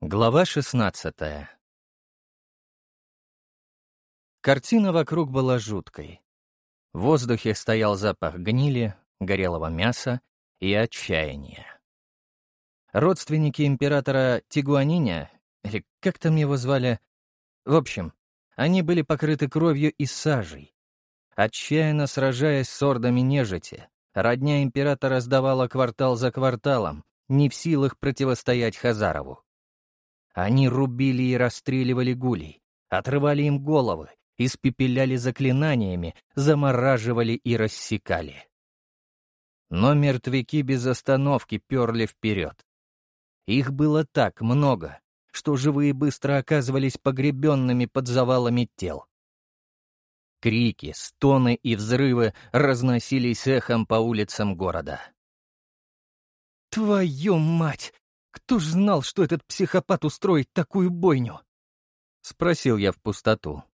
Глава 16 Картина вокруг была жуткой. В воздухе стоял запах гнили, горелого мяса и отчаяния. Родственники императора Тигуаниня, или как там его звали, в общем, они были покрыты кровью и сажей. Отчаянно сражаясь с ордами нежити, родня императора сдавала квартал за кварталом, не в силах противостоять Хазарову. Они рубили и расстреливали гулей, отрывали им головы, испепеляли заклинаниями, замораживали и рассекали. Но мертвяки без остановки перли вперед. Их было так много, что живые быстро оказывались погребенными под завалами тел. Крики, стоны и взрывы разносились эхом по улицам города. «Твою мать! Кто ж знал, что этот психопат устроит такую бойню?» — спросил я в пустоту.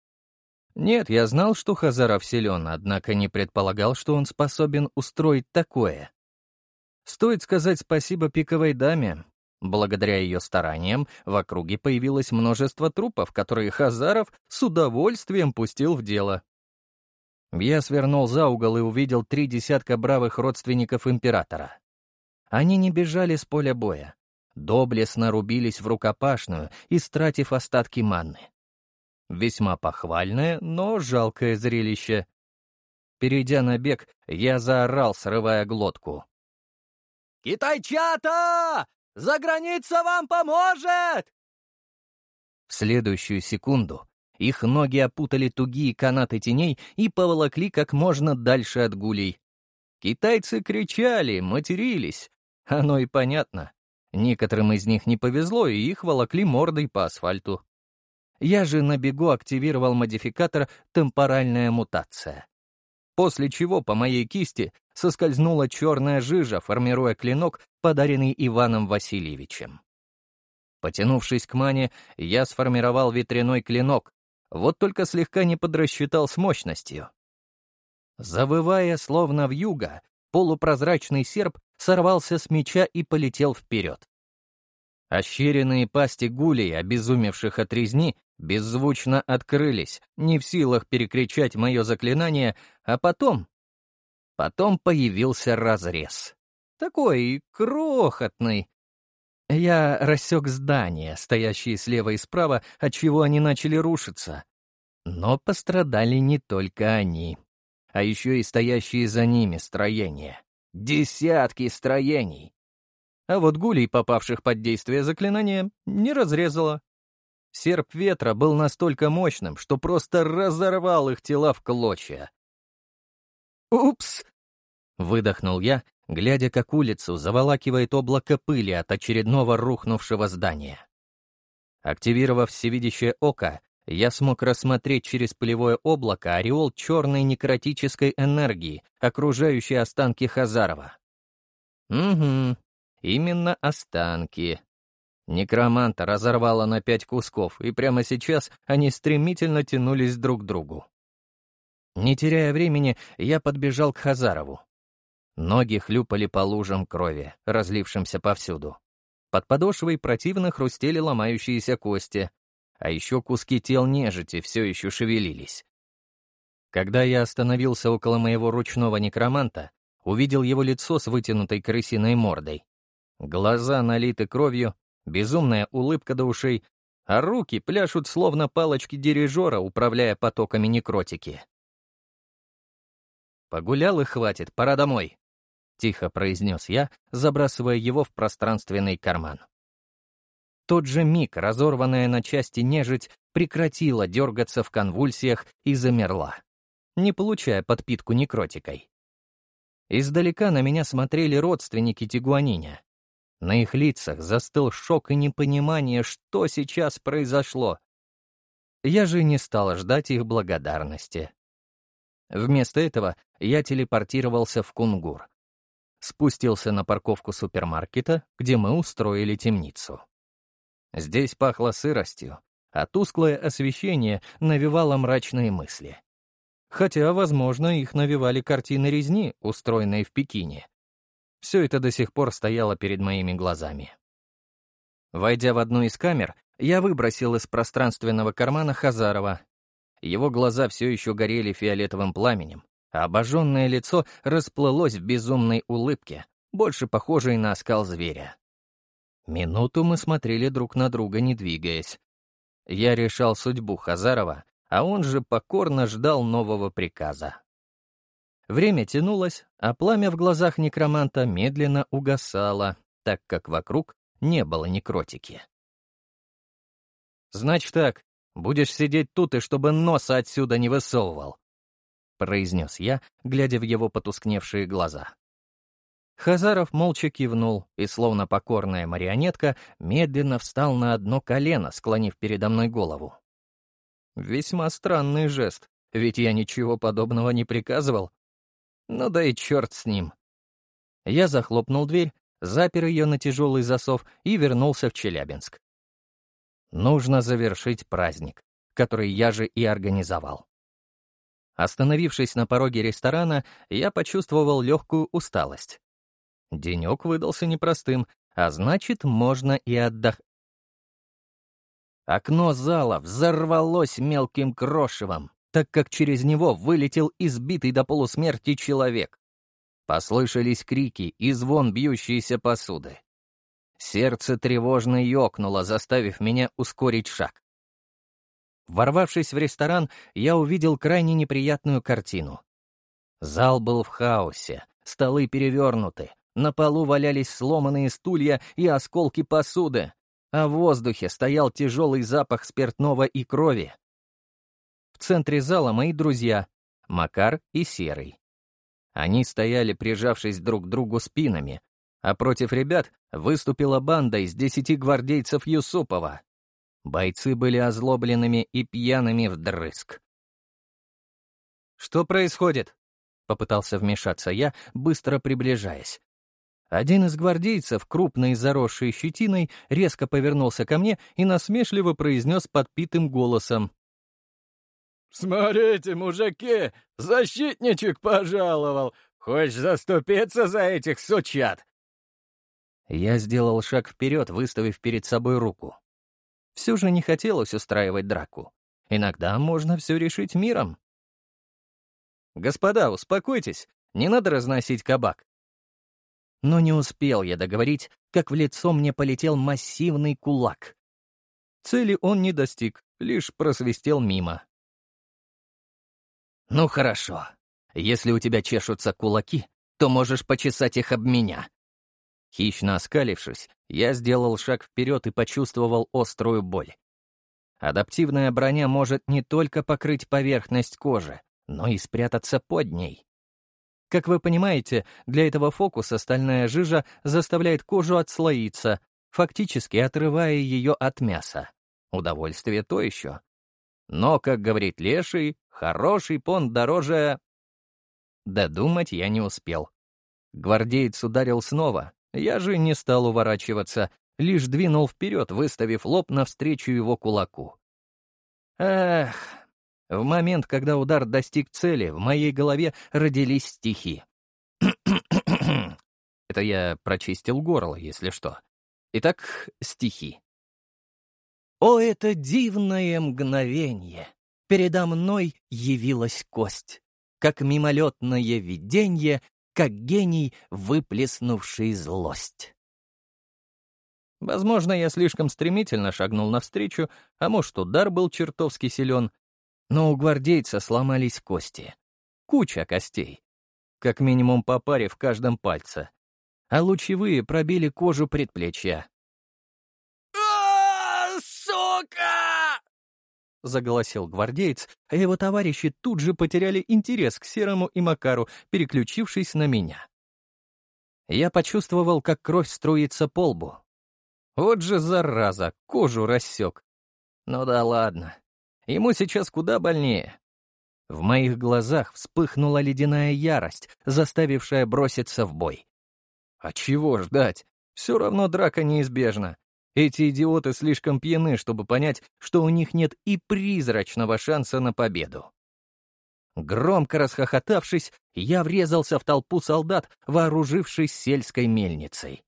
Нет, я знал, что Хазаров силен, однако не предполагал, что он способен устроить такое. Стоит сказать спасибо пиковой даме. Благодаря ее стараниям в округе появилось множество трупов, которые Хазаров с удовольствием пустил в дело. Я свернул за угол и увидел три десятка бравых родственников императора. Они не бежали с поля боя доблестно рубились в рукопашную, истратив остатки манны. Весьма похвальное, но жалкое зрелище. Перейдя на бег, я заорал, срывая глотку. «Китайчата! За граница вам поможет!» В следующую секунду их ноги опутали тугие канаты теней и поволокли как можно дальше от гулей. Китайцы кричали, матерились. Оно и понятно. Некоторым из них не повезло, и их волокли мордой по асфальту. Я же на бегу активировал модификатор «Темпоральная мутация». После чего по моей кисти соскользнула черная жижа, формируя клинок, подаренный Иваном Васильевичем. Потянувшись к мане, я сформировал ветряной клинок, вот только слегка не подрасчитал с мощностью. Завывая, словно вьюга, полупрозрачный серп сорвался с меча и полетел вперед. Ощеренные пасти гулей, обезумевших от резни, беззвучно открылись, не в силах перекричать мое заклинание, а потом... Потом появился разрез. Такой крохотный. Я рассек здания, стоящие слева и справа, отчего они начали рушиться. Но пострадали не только они, а еще и стоящие за ними строения. Десятки строений. А вот гулей, попавших под действие заклинания, не разрезало. Серп ветра был настолько мощным, что просто разорвал их тела в клочья. «Упс!» — выдохнул я, глядя, как улицу заволакивает облако пыли от очередного рухнувшего здания. Активировав всевидящее око, я смог рассмотреть через пылевое облако ореол черной некротической энергии, окружающей останки Хазарова. Угу, именно останки. Некроманта разорвало на пять кусков, и прямо сейчас они стремительно тянулись друг к другу. Не теряя времени, я подбежал к Хазарову. Ноги хлюпали по лужам крови, разлившимся повсюду. Под подошвой противно хрустели ломающиеся кости, а еще куски тел нежити все еще шевелились. Когда я остановился около моего ручного некроманта, увидел его лицо с вытянутой крысиной мордой. Глаза налиты кровью, безумная улыбка до ушей, а руки пляшут словно палочки дирижера, управляя потоками некротики. «Погулял и хватит, пора домой», — тихо произнес я, забрасывая его в пространственный карман тот же миг разорванная на части нежить прекратила дергаться в конвульсиях и замерла, не получая подпитку некротикой. Издалека на меня смотрели родственники Тигуаниня. На их лицах застыл шок и непонимание, что сейчас произошло. Я же не стал ждать их благодарности. Вместо этого я телепортировался в Кунгур. Спустился на парковку супермаркета, где мы устроили темницу. Здесь пахло сыростью, а тусклое освещение навевало мрачные мысли. Хотя, возможно, их навевали картины резни, устроенные в Пекине. Все это до сих пор стояло перед моими глазами. Войдя в одну из камер, я выбросил из пространственного кармана Хазарова. Его глаза все еще горели фиолетовым пламенем, а обожженное лицо расплылось в безумной улыбке, больше похожей на оскал зверя. Минуту мы смотрели друг на друга, не двигаясь. Я решал судьбу Хазарова, а он же покорно ждал нового приказа. Время тянулось, а пламя в глазах некроманта медленно угасало, так как вокруг не было некротики. «Значит так, будешь сидеть тут и чтобы носа отсюда не высовывал», — произнес я, глядя в его потускневшие глаза. Хазаров молча кивнул и, словно покорная марионетка, медленно встал на одно колено, склонив передо мной голову. Весьма странный жест, ведь я ничего подобного не приказывал. Ну да и черт с ним. Я захлопнул дверь, запер ее на тяжелый засов и вернулся в Челябинск. Нужно завершить праздник, который я же и организовал. Остановившись на пороге ресторана, я почувствовал легкую усталость. Денек выдался непростым, а значит, можно и отдох... Окно зала взорвалось мелким крошевом, так как через него вылетел избитый до полусмерти человек. Послышались крики и звон бьющейся посуды. Сердце тревожно ёкнуло, заставив меня ускорить шаг. Ворвавшись в ресторан, я увидел крайне неприятную картину. Зал был в хаосе, столы перевернуты, на полу валялись сломанные стулья и осколки посуды, а в воздухе стоял тяжелый запах спиртного и крови. В центре зала мои друзья — Макар и Серый. Они стояли, прижавшись друг к другу спинами, а против ребят выступила банда из десяти гвардейцев Юсупова. Бойцы были озлобленными и пьяными вдрызг. «Что происходит?» — попытался вмешаться я, быстро приближаясь. Один из гвардейцев, крупный заросший щетиной, резко повернулся ко мне и насмешливо произнес подпитым голосом. «Смотрите, мужики, защитничек пожаловал! Хочешь заступиться за этих сучат?» Я сделал шаг вперед, выставив перед собой руку. Все же не хотелось устраивать драку. Иногда можно все решить миром. «Господа, успокойтесь, не надо разносить кабак». Но не успел я договорить, как в лицо мне полетел массивный кулак. Цели он не достиг, лишь просвистел мимо. «Ну хорошо. Если у тебя чешутся кулаки, то можешь почесать их об меня». Хищно оскалившись, я сделал шаг вперед и почувствовал острую боль. Адаптивная броня может не только покрыть поверхность кожи, но и спрятаться под ней. Как вы понимаете, для этого фокуса стальная жижа заставляет кожу отслоиться, фактически отрывая ее от мяса. Удовольствие то еще. Но, как говорит Леший, хороший понт дороже... Додумать я не успел. Гвардеец ударил снова, я же не стал уворачиваться, лишь двинул вперед, выставив лоб навстречу его кулаку. Эх, в момент, когда удар достиг цели, в моей голове родились стихи. Это я прочистил горло, если что. Итак, стихи. О, это дивное мгновенье! Передо мной явилась кость, как мимолетное виденье, как гений, выплеснувший злость. Возможно, я слишком стремительно шагнул навстречу, а может, удар был чертовски силен, но у гвардейца сломались кости. Куча костей. Как минимум по паре в каждом пальце. А лучевые пробили кожу предплечья. «Сука!» — заголосил гвардеец, а его товарищи тут же потеряли интерес к Серому и Макару, переключившись на меня. Я почувствовал, как кровь струится по лбу. Вот же зараза, кожу рассек. Ну да ладно, ему сейчас куда больнее. В моих глазах вспыхнула ледяная ярость, заставившая броситься в бой. А чего ждать? Все равно драка неизбежна. Эти идиоты слишком пьяны, чтобы понять, что у них нет и призрачного шанса на победу. Громко расхохотавшись, я врезался в толпу солдат, вооружившись сельской мельницей.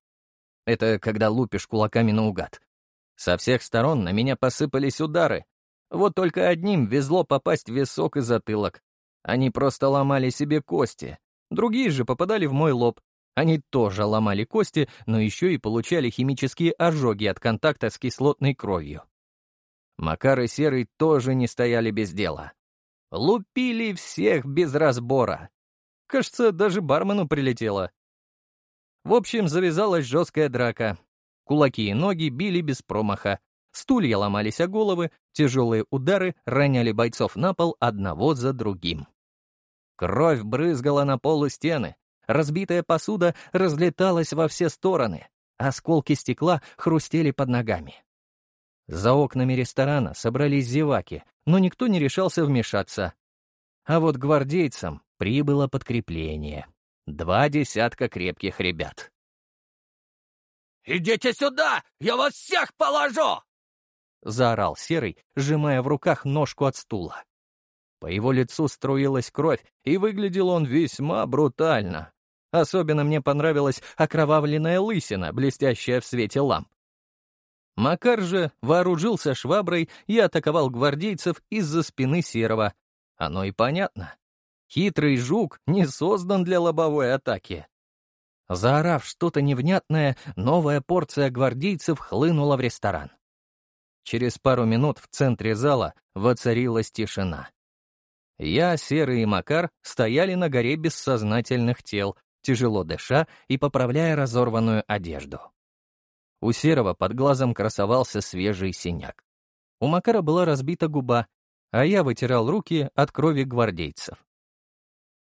Это когда лупишь кулаками наугад. Со всех сторон на меня посыпались удары. Вот только одним везло попасть в висок и затылок. Они просто ломали себе кости. Другие же попадали в мой лоб. Они тоже ломали кости, но еще и получали химические ожоги от контакта с кислотной кровью. Макар и Серый тоже не стояли без дела. Лупили всех без разбора. Кажется, даже бармену прилетело. В общем, завязалась жесткая драка. Кулаки и ноги били без промаха. Стулья ломались о головы, тяжелые удары роняли бойцов на пол одного за другим. Кровь брызгала на пол и стены, разбитая посуда разлеталась во все стороны, осколки стекла хрустели под ногами. За окнами ресторана собрались зеваки, но никто не решался вмешаться. А вот гвардейцам прибыло подкрепление. Два десятка крепких ребят. «Идите сюда! Я вас всех положу!» — заорал Серый, сжимая в руках ножку от стула. По его лицу струилась кровь, и выглядел он весьма брутально. Особенно мне понравилась окровавленная лысина, блестящая в свете ламп. Макар же вооружился шваброй и атаковал гвардейцев из-за спины Серого. Оно и понятно. Хитрый жук не создан для лобовой атаки. Заорав что-то невнятное, новая порция гвардейцев хлынула в ресторан. Через пару минут в центре зала воцарилась тишина. Я, Серый и Макар стояли на горе бессознательных тел, тяжело дыша и поправляя разорванную одежду. У Серого под глазом красовался свежий синяк. У Макара была разбита губа, а я вытирал руки от крови гвардейцев.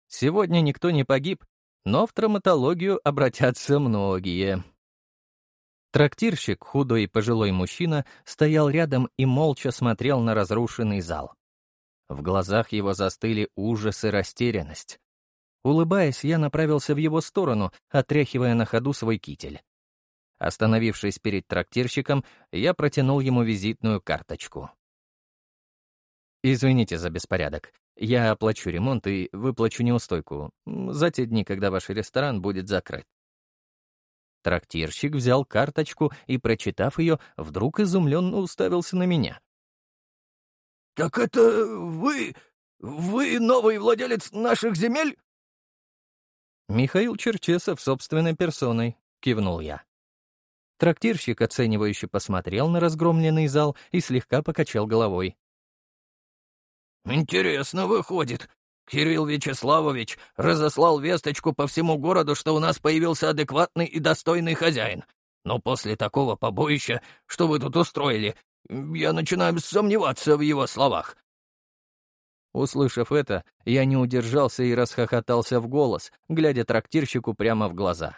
Сегодня никто не погиб, но в травматологию обратятся многие. Трактирщик, худой и пожилой мужчина, стоял рядом и молча смотрел на разрушенный зал. В глазах его застыли ужас и растерянность. Улыбаясь, я направился в его сторону, отряхивая на ходу свой китель. Остановившись перед трактирщиком, я протянул ему визитную карточку. «Извините за беспорядок. Я оплачу ремонт и выплачу неустойку за те дни, когда ваш ресторан будет закрыт». Трактирщик взял карточку и, прочитав ее, вдруг изумленно уставился на меня. «Так это вы... вы новый владелец наших земель?» «Михаил Черчесов собственной персоной», — кивнул я. Трактирщик оценивающе посмотрел на разгромленный зал и слегка покачал головой. «Интересно выходит. Кирилл Вячеславович разослал весточку по всему городу, что у нас появился адекватный и достойный хозяин. Но после такого побоища, что вы тут устроили, я начинаю сомневаться в его словах». Услышав это, я не удержался и расхохотался в голос, глядя трактирщику прямо в глаза.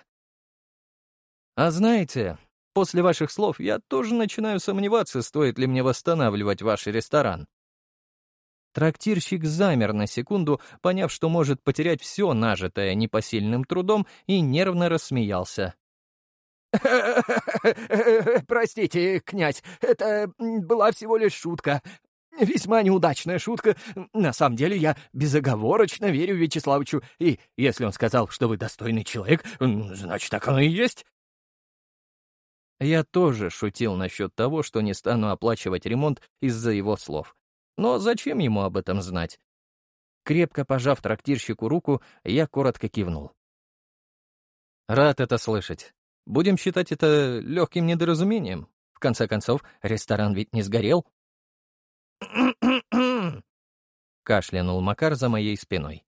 «А знаете, После ваших слов я тоже начинаю сомневаться, стоит ли мне восстанавливать ваш ресторан. Трактирщик замер на секунду, поняв, что может потерять все нажитое непосильным трудом, и нервно рассмеялся. «Простите, князь, это была всего лишь шутка. Весьма неудачная шутка. На самом деле я безоговорочно верю Вячеславовичу, и если он сказал, что вы достойный человек, значит, так оно и есть. Я тоже шутил насчет того, что не стану оплачивать ремонт из-за его слов. Но зачем ему об этом знать? Крепко пожав трактирщику руку, я коротко кивнул. Рад это слышать. Будем считать это легким недоразумением. В конце концов, ресторан ведь не сгорел. Кашлянул Макар за моей спиной.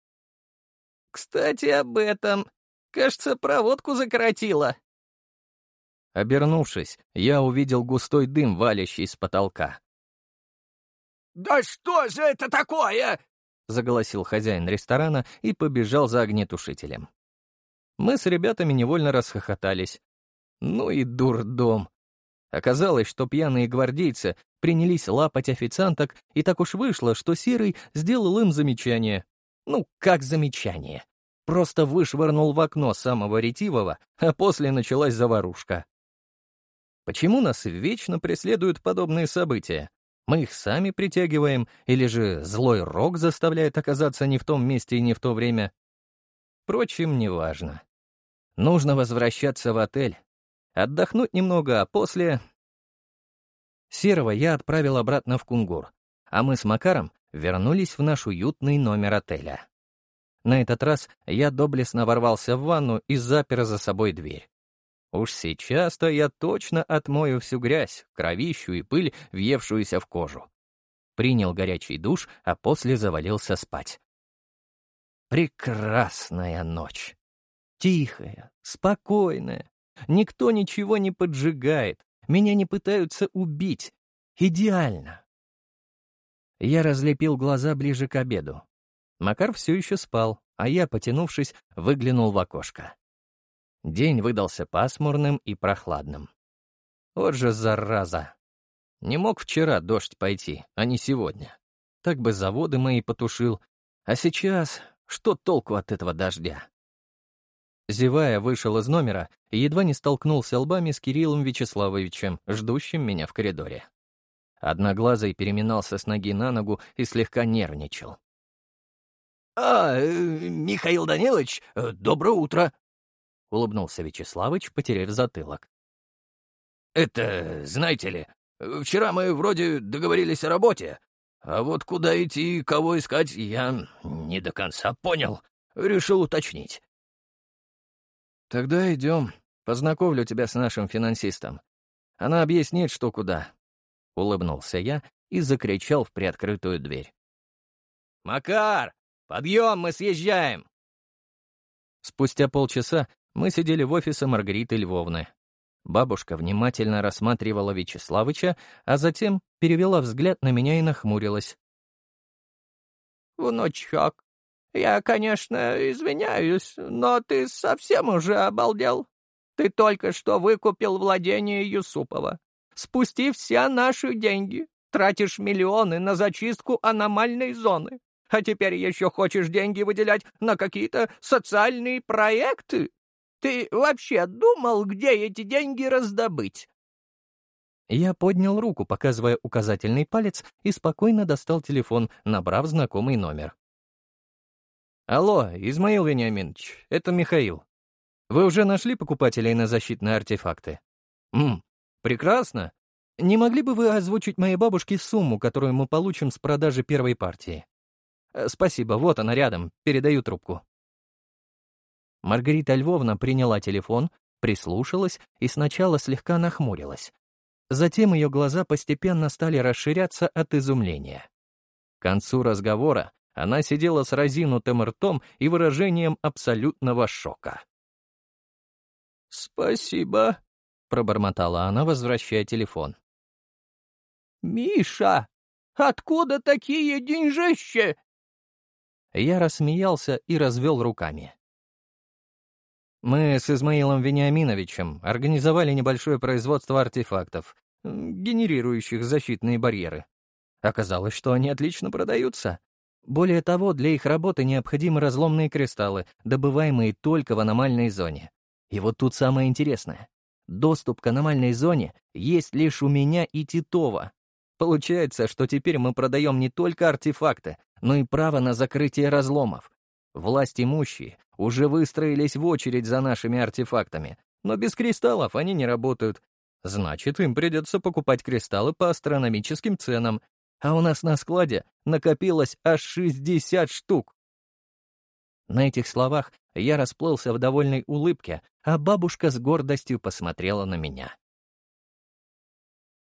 «Кстати, об этом. Кажется, проводку закоротило», Обернувшись, я увидел густой дым, валящий с потолка. «Да что же это такое?» — заголосил хозяин ресторана и побежал за огнетушителем. Мы с ребятами невольно расхохотались. Ну и дурдом. Оказалось, что пьяные гвардейцы принялись лапать официанток, и так уж вышло, что Серый сделал им замечание. Ну, как замечание? Просто вышвырнул в окно самого ретивого, а после началась заварушка. Почему нас вечно преследуют подобные события? Мы их сами притягиваем, или же злой рок заставляет оказаться не в том месте и не в то время? Впрочем, неважно. Нужно возвращаться в отель, отдохнуть немного, а после... Серого я отправил обратно в Кунгур, а мы с Макаром вернулись в наш уютный номер отеля. На этот раз я доблестно ворвался в ванну и запер за собой дверь. Уж сейчас-то я точно отмою всю грязь, кровищу и пыль, въевшуюся в кожу. Принял горячий душ, а после завалился спать. Прекрасная ночь. Тихая, спокойная. Никто ничего не поджигает. Меня не пытаются убить. Идеально. Я разлепил глаза ближе к обеду. Макар все еще спал, а я, потянувшись, выглянул в окошко. День выдался пасмурным и прохладным. Вот же зараза! Не мог вчера дождь пойти, а не сегодня. Так бы заводы мои потушил. А сейчас что толку от этого дождя? Зевая, вышел из номера и едва не столкнулся лбами с Кириллом Вячеславовичем, ждущим меня в коридоре. Одноглазый переминался с ноги на ногу и слегка нервничал. «А, э, Михаил Данилович, э, доброе утро!» — улыбнулся Вячеславыч, потеряв затылок. «Это, знаете ли, вчера мы вроде договорились о работе, а вот куда идти и кого искать, я не до конца понял. Решил уточнить». «Тогда идем. Познакомлю тебя с нашим финансистом. Она объяснит, что куда». Улыбнулся я и закричал в приоткрытую дверь. «Макар, подъем, мы съезжаем!» Спустя полчаса мы сидели в офисе Маргариты Львовны. Бабушка внимательно рассматривала Вячеславыча, а затем перевела взгляд на меня и нахмурилась. «Внучок, я, конечно, извиняюсь, но ты совсем уже обалдел. Ты только что выкупил владение Юсупова. Спусти все наши деньги. Тратишь миллионы на зачистку аномальной зоны. А теперь еще хочешь деньги выделять на какие-то социальные проекты? Ты вообще думал, где эти деньги раздобыть?» Я поднял руку, показывая указательный палец, и спокойно достал телефон, набрав знакомый номер. «Алло, Измаил Вениаминович, это Михаил. Вы уже нашли покупателей на защитные артефакты?» «Ммм, прекрасно. Не могли бы вы озвучить моей бабушке сумму, которую мы получим с продажи первой партии?» «Э, «Спасибо, вот она рядом, передаю трубку». Маргарита Львовна приняла телефон, прислушалась и сначала слегка нахмурилась. Затем ее глаза постепенно стали расширяться от изумления. К концу разговора она сидела с разинутым ртом и выражением абсолютного шока. «Спасибо», — пробормотала она, возвращая телефон. «Миша, откуда такие деньжища?» Я рассмеялся и развел руками. Мы с Измаилом Вениаминовичем организовали небольшое производство артефактов, генерирующих защитные барьеры. Оказалось, что они отлично продаются. Более того, для их работы необходимы разломные кристаллы, добываемые только в аномальной зоне. И вот тут самое интересное. Доступ к аномальной зоне есть лишь у меня и Титова. Получается, что теперь мы продаем не только артефакты, но и право на закрытие разломов. Власть имущие уже выстроились в очередь за нашими артефактами, но без кристаллов они не работают. Значит, им придется покупать кристаллы по астрономическим ценам, а у нас на складе накопилось аж 60 штук. На этих словах я расплылся в довольной улыбке, а бабушка с гордостью посмотрела на меня.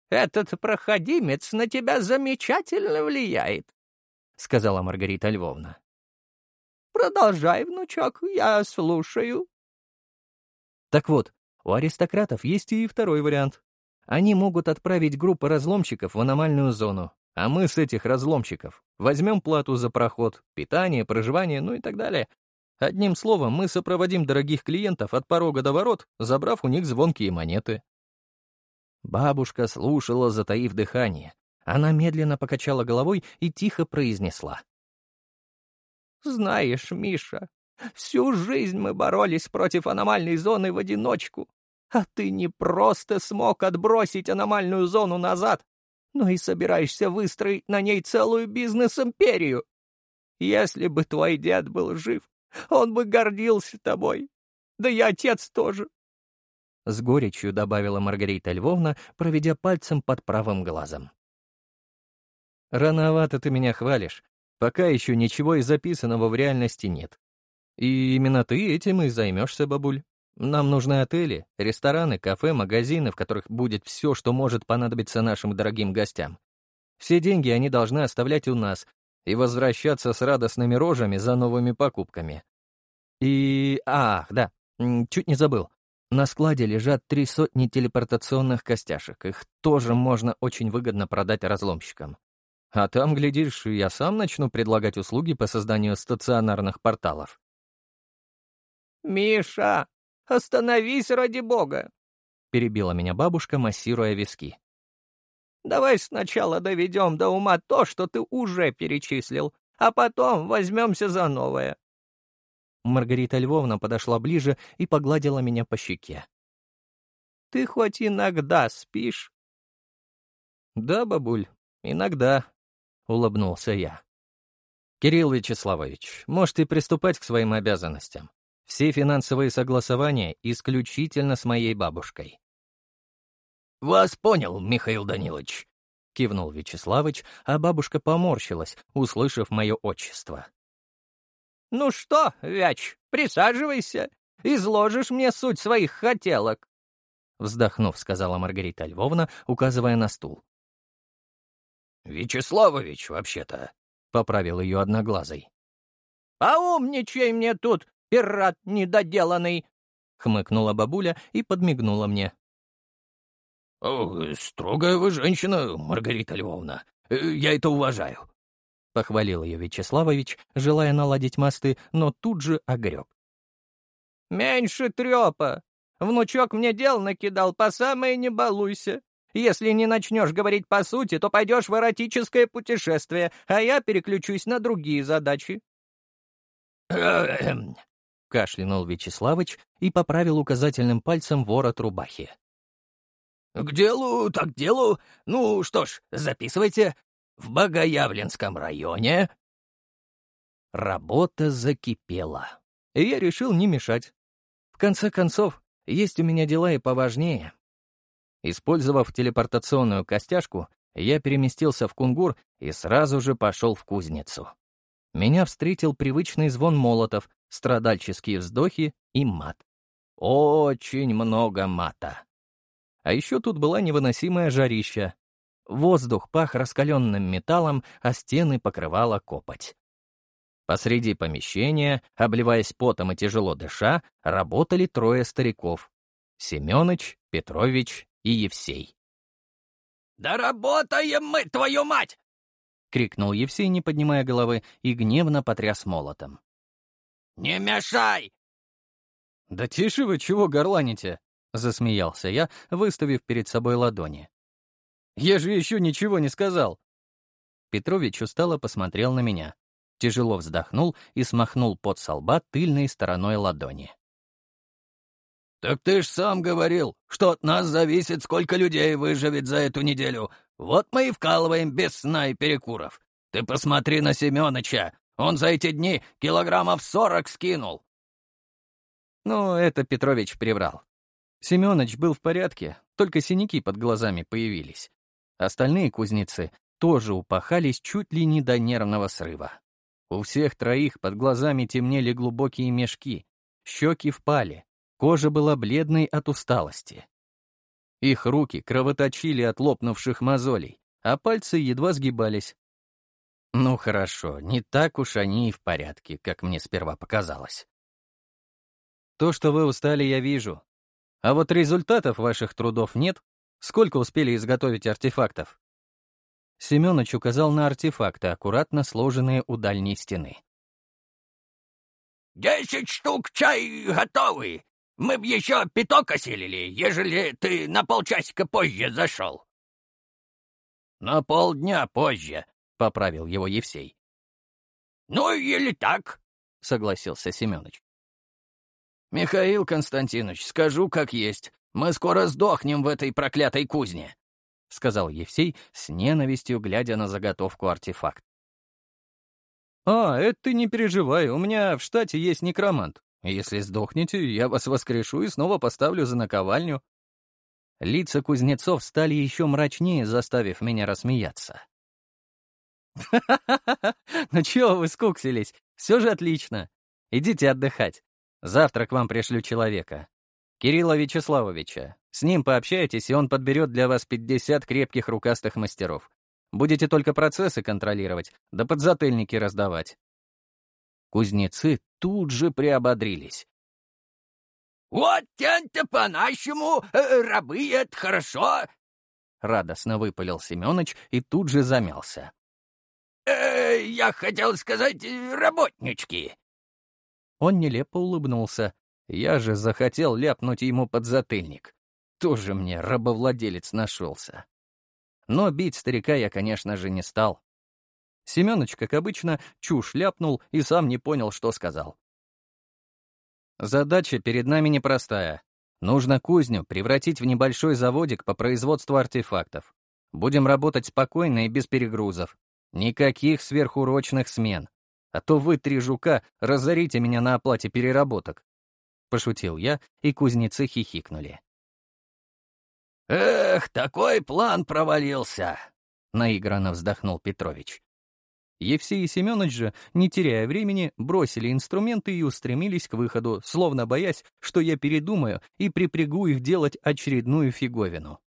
«Этот проходимец на тебя замечательно влияет», — сказала Маргарита Львовна. Продолжай, внучок, я слушаю. Так вот, у аристократов есть и второй вариант. Они могут отправить группы разломщиков в аномальную зону, а мы с этих разломщиков возьмем плату за проход, питание, проживание, ну и так далее. Одним словом, мы сопроводим дорогих клиентов от порога до ворот, забрав у них звонкие монеты. Бабушка слушала, затаив дыхание. Она медленно покачала головой и тихо произнесла. Знаешь, Миша, всю жизнь мы боролись против аномальной зоны в одиночку, а ты не просто смог отбросить аномальную зону назад, но и собираешься выстроить на ней целую бизнес-империю. Если бы твой дед был жив, он бы гордился тобой. Да и отец тоже. — с горечью добавила Маргарита Львовна, проведя пальцем под правым глазом. «Рановато ты меня хвалишь. Пока еще ничего из записанного в реальности нет. И именно ты этим и займешься, бабуль. Нам нужны отели, рестораны, кафе, магазины, в которых будет все, что может понадобиться нашим дорогим гостям. Все деньги они должны оставлять у нас и возвращаться с радостными рожами за новыми покупками. И... Ах, да, чуть не забыл. На складе лежат три сотни телепортационных костяшек. Их тоже можно очень выгодно продать разломщикам. А там, глядишь, я сам начну предлагать услуги по созданию стационарных порталов. «Миша, остановись ради бога!» — перебила меня бабушка, массируя виски. «Давай сначала доведем до ума то, что ты уже перечислил, а потом возьмемся за новое». Маргарита Львовна подошла ближе и погладила меня по щеке. «Ты хоть иногда спишь?» «Да, бабуль, иногда», — улыбнулся я. «Кирилл Вячеславович, можете приступать к своим обязанностям. Все финансовые согласования исключительно с моей бабушкой». «Вас понял, Михаил Данилович», — кивнул Вячеславович, а бабушка поморщилась, услышав мое отчество. «Ну что, Вяч, присаживайся, изложишь мне суть своих хотелок», — вздохнув, сказала Маргарита Львовна, указывая на стул. «Вячеславович, вообще-то», — поправил ее одноглазый. «А умничай мне тут, пират недоделанный!» — хмыкнула бабуля и подмигнула мне. «О, строгая вы женщина, Маргарита Львовна. Э, я это уважаю», — похвалил ее Вячеславович, желая наладить мосты, но тут же огреб. «Меньше трепа! Внучок мне дел накидал, по самое не балуйся. Если не начнешь говорить по сути, то пойдешь в эротическое путешествие, а я переключусь на другие задачи». — кашлянул Вячеславыч и поправил указательным пальцем ворот рубахи. «К делу, так делу. Ну что ж, записывайте. В Богоявленском районе...» Работа закипела, и я решил не мешать. В конце концов, есть у меня дела и поважнее. Использовав телепортационную костяшку, я переместился в Кунгур и сразу же пошел в кузницу. Меня встретил привычный звон молотов, страдальческие вздохи и мат. Очень много мата. А еще тут была невыносимая жарища. Воздух пах раскаленным металлом, а стены покрывала копоть. Посреди помещения, обливаясь потом и тяжело дыша, работали трое стариков — Семёныч, Петрович и Евсей. «Да работаем мы, твою мать!» — крикнул Евсей, не поднимая головы, и гневно потряс молотом. «Не мешай!» «Да тише вы, чего горланите?» — засмеялся я, выставив перед собой ладони. «Я же еще ничего не сказал!» Петрович устало посмотрел на меня, тяжело вздохнул и смахнул под со лба тыльной стороной ладони. «Так ты ж сам говорил, что от нас зависит, сколько людей выживет за эту неделю. Вот мы и вкалываем без сна и перекуров. Ты посмотри на Семёныча, он за эти дни килограммов сорок скинул». Ну, это Петрович приврал. Семёныч был в порядке, только синяки под глазами появились. Остальные кузнецы тоже упахались чуть ли не до нервного срыва. У всех троих под глазами темнели глубокие мешки, щеки впали, кожа была бледной от усталости. Их руки кровоточили от лопнувших мозолей, а пальцы едва сгибались. Ну хорошо, не так уж они и в порядке, как мне сперва показалось. То, что вы устали, я вижу, а вот результатов ваших трудов нет. Сколько успели изготовить артефактов? Семёныч указал на артефакты, аккуратно сложенные у дальней стены. «Десять штук чай готовы. Мы б еще пяток осилили, ежели ты на полчасика позже зашел». «На полдня позже», — поправил его Евсей. «Ну, или так», — согласился Семёныч. «Михаил Константинович, скажу как есть. Мы скоро сдохнем в этой проклятой кузне», — сказал Евсей с ненавистью, глядя на заготовку артефакт. «А, это ты не переживай, у меня в штате есть некромант. Если сдохнете, я вас воскрешу и снова поставлю за наковальню». Лица кузнецов стали еще мрачнее, заставив меня рассмеяться. «Ха-ха-ха! Ну чего вы скуксились? Все же отлично. Идите отдыхать. Завтра к вам пришлю человека. Кирилла Вячеславовича. С ним пообщайтесь, и он подберет для вас 50 крепких рукастых мастеров. Будете только процессы контролировать, да подзатыльники раздавать. Кузнецы тут же приободрились. «Вот тянь-то по-нашему, э, рабы — это хорошо!» Радостно выпалил Семёныч и тут же замялся. «Э, «Я хотел сказать, работнички!» Он нелепо улыбнулся. Я же захотел ляпнуть ему под затыльник. Тоже мне рабовладелец нашелся. Но бить старика я, конечно же, не стал. Семёныч, как обычно, чушь ляпнул и сам не понял, что сказал. Задача перед нами непростая. Нужно кузню превратить в небольшой заводик по производству артефактов. Будем работать спокойно и без перегрузов. Никаких сверхурочных смен. А то вы, три жука, разорите меня на оплате переработок. Пошутил я, и кузнецы хихикнули. «Эх, такой план провалился!» — наигранно вздохнул Петрович. Евсей и Семенович же, не теряя времени, бросили инструменты и устремились к выходу, словно боясь, что я передумаю и припрягу их делать очередную фиговину.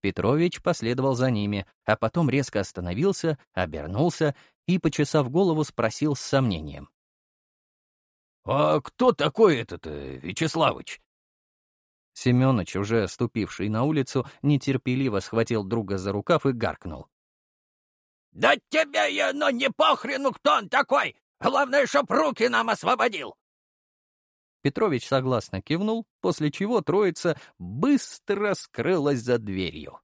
Петрович последовал за ними, а потом резко остановился, обернулся и, почесав голову, спросил с сомнением. «А кто такой этот э, Вячеславыч?» Семёныч, уже ступивший на улицу, нетерпеливо схватил друга за рукав и гаркнул. «Да тебе я, но не похрену, кто он такой! Главное, чтоб руки нам освободил!» Петрович согласно кивнул, после чего троица быстро скрылась за дверью.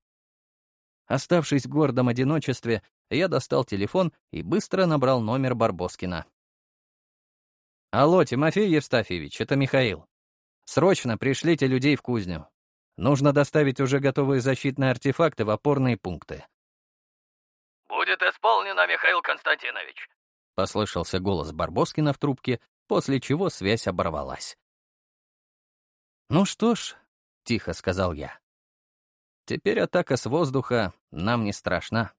Оставшись в гордом одиночестве, я достал телефон и быстро набрал номер Барбоскина. «Алло, Тимофей Евстафьевич, это Михаил. Срочно пришлите людей в кузню. Нужно доставить уже готовые защитные артефакты в опорные пункты. «Будет исполнено, Михаил Константинович», — послышался голос Барбоскина в трубке, после чего связь оборвалась. «Ну что ж», — тихо сказал я, — «теперь атака с воздуха нам не страшна».